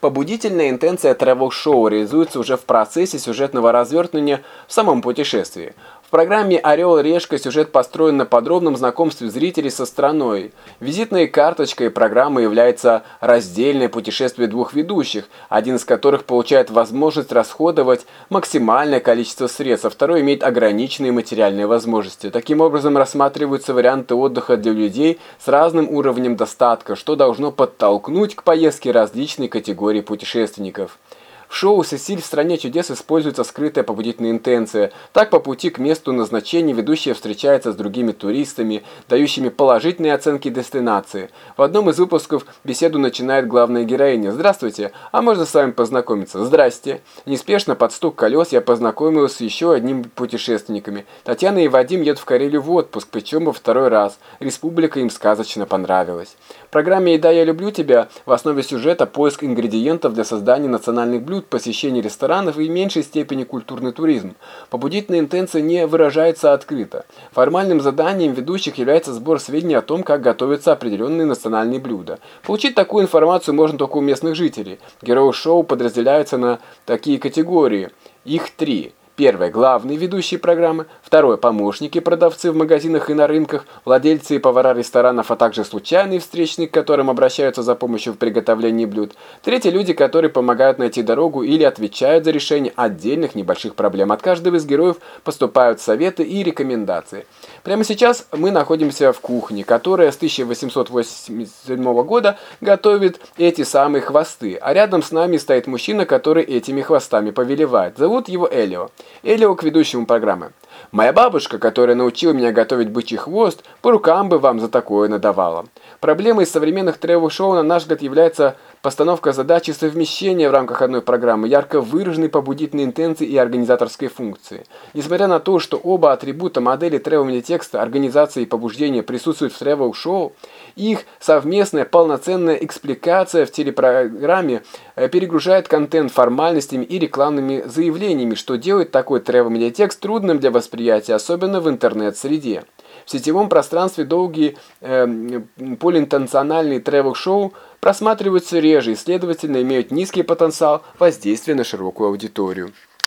Побудительная интенция travel-шоу реализуется уже в процессе сюжетного развертывания в самом путешествии. В программе «Орел и решка» сюжет построен на подробном знакомстве зрителей со страной. Визитной карточкой программы является раздельное путешествие двух ведущих, один из которых получает возможность расходовать максимальное количество средств, а второй имеет ограниченные материальные возможности. Таким образом рассматриваются варианты отдыха для людей с разным уровнем достатка, что должно подтолкнуть к поездке различной категории путешественников. В шоу «Сесиль в стране чудес» используется скрытая побудительная интенция. Так, по пути к месту назначения ведущая встречается с другими туристами, дающими положительные оценки дестинации. В одном из выпусков беседу начинает главная героиня. «Здравствуйте, а можно с вами познакомиться?» «Здрасте». Неспешно под стук колес я познакомилась с еще одним путешественниками. Татьяна и Вадим едут в Карелию в отпуск, причем во второй раз. Республика им сказочно понравилась. В программе «Еда, я люблю тебя» в основе сюжета поиск ингредиентов для создания национальных блюд, посещение ресторанов и меньшей степени культурный туризм. Побудительная интенция не выражается открыто. Формальным заданием ведущих является сбор сведений о том, как готовятся определенные национальные блюда. Получить такую информацию можно только у местных жителей. Герои шоу подразделяются на такие категории. Их три. Первое – главные ведущие программы. Второе – помощники, продавцы в магазинах и на рынках, владельцы и повара ресторанов, а также случайные встречные, к которым обращаются за помощью в приготовлении блюд. Третье – люди, которые помогают найти дорогу или отвечают за решение отдельных небольших проблем. От каждого из героев поступают советы и рекомендации. Прямо сейчас мы находимся в кухне, которая с 1887 года готовит эти самые хвосты, а рядом с нами стоит мужчина, который этими хвостами повелевает. Зовут его Элио. Элио к ведущему программы. Моя бабушка, которая научила меня готовить бычий хвост, по рукам бы вам за такое надавала. Проблемой современных тревел-шоу, на наш взгляд, является постановка задачи совмещения в рамках одной программы, ярко выраженной побудительной интенции и организаторской функции. Несмотря на то, что оба атрибута модели тревел-текста, организации и побуждения присутствуют в тревел-шоу, их совместная полноценная экспликация в телепрограмме э, перегружает контент формальностями и рекламными заявлениями, что делает такой тревел-медиатекст трудным для восприятия, особенно в интернет-среде. В сетевом пространстве долгие э, полинтенциональные тревел-шоу просматриваются реже и, следовательно, имеют низкий потенциал воздействия на широкую аудиторию.